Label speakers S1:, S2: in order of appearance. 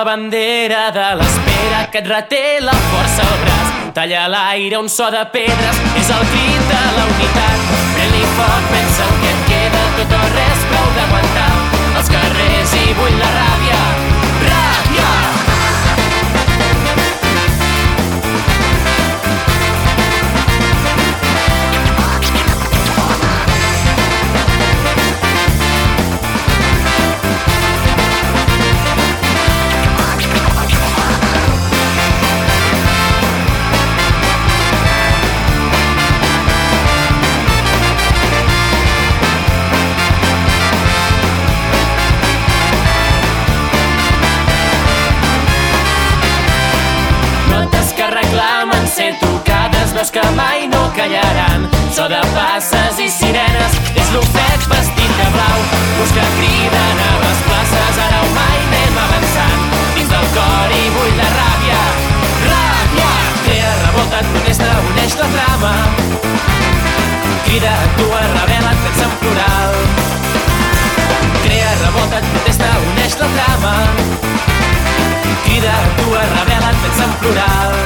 S1: la bandera de l'espera que et reté la força al braç. Talla l'aire un so de pedres, és el crit de la unitat. Pren-li foc, pensa el veus que mai no callaran. So de passes i sirenes, és l'ofec vestit de blau. Busca criden a les places, ara o mai anem avançant. Dins del cor i bull de ràbia, ràbia! Crea, rebota, protesta, uneix la trama. Crida, actua, revela, et pensa en plural. Crea, rebota, protesta, uneix la trama. Crida, actua, revela, et pensa en plural.